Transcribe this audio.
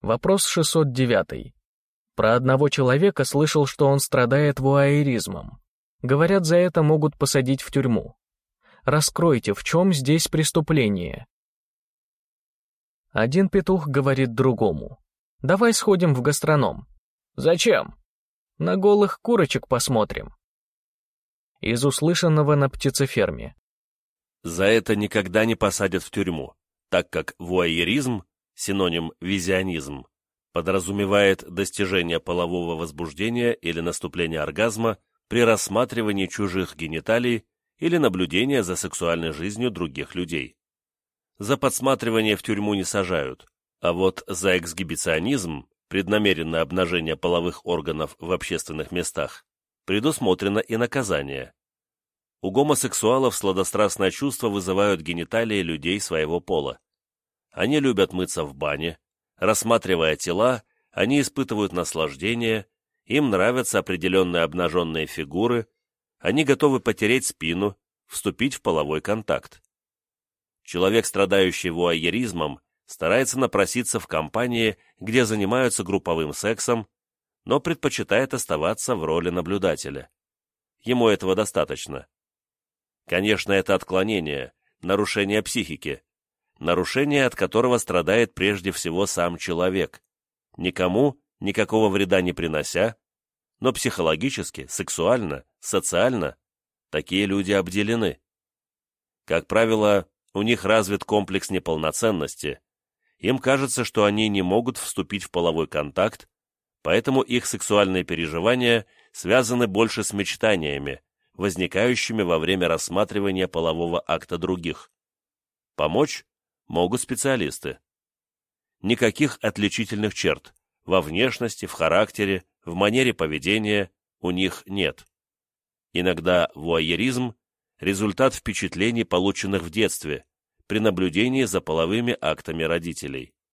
Вопрос 609. Про одного человека слышал, что он страдает вуайеризмом. Говорят, за это могут посадить в тюрьму. Раскройте, в чем здесь преступление? Один петух говорит другому. Давай сходим в гастроном. Зачем? На голых курочек посмотрим. Из услышанного на птицеферме. За это никогда не посадят в тюрьму, так как вуайеризм, синоним визионизм, подразумевает достижение полового возбуждения или наступление оргазма при рассматривании чужих гениталий или наблюдения за сексуальной жизнью других людей. За подсматривание в тюрьму не сажают, а вот за эксгибиционизм, преднамеренное обнажение половых органов в общественных местах, предусмотрено и наказание. У гомосексуалов сладострастное чувство вызывают гениталии людей своего пола. Они любят мыться в бане, рассматривая тела, они испытывают наслаждение, им нравятся определенные обнаженные фигуры, они готовы потереть спину, вступить в половой контакт. Человек, страдающий вуайеризмом, старается напроситься в компании, где занимаются групповым сексом, но предпочитает оставаться в роли наблюдателя. Ему этого достаточно. Конечно, это отклонение, нарушение психики, нарушение, от которого страдает прежде всего сам человек, никому никакого вреда не принося, но психологически, сексуально, социально такие люди обделены. Как правило, у них развит комплекс неполноценности, им кажется, что они не могут вступить в половой контакт, поэтому их сексуальные переживания связаны больше с мечтаниями, возникающими во время рассматривания полового акта других. Помочь могут специалисты. Никаких отличительных черт во внешности, в характере, в манере поведения у них нет. Иногда вуайеризм – результат впечатлений, полученных в детстве, при наблюдении за половыми актами родителей.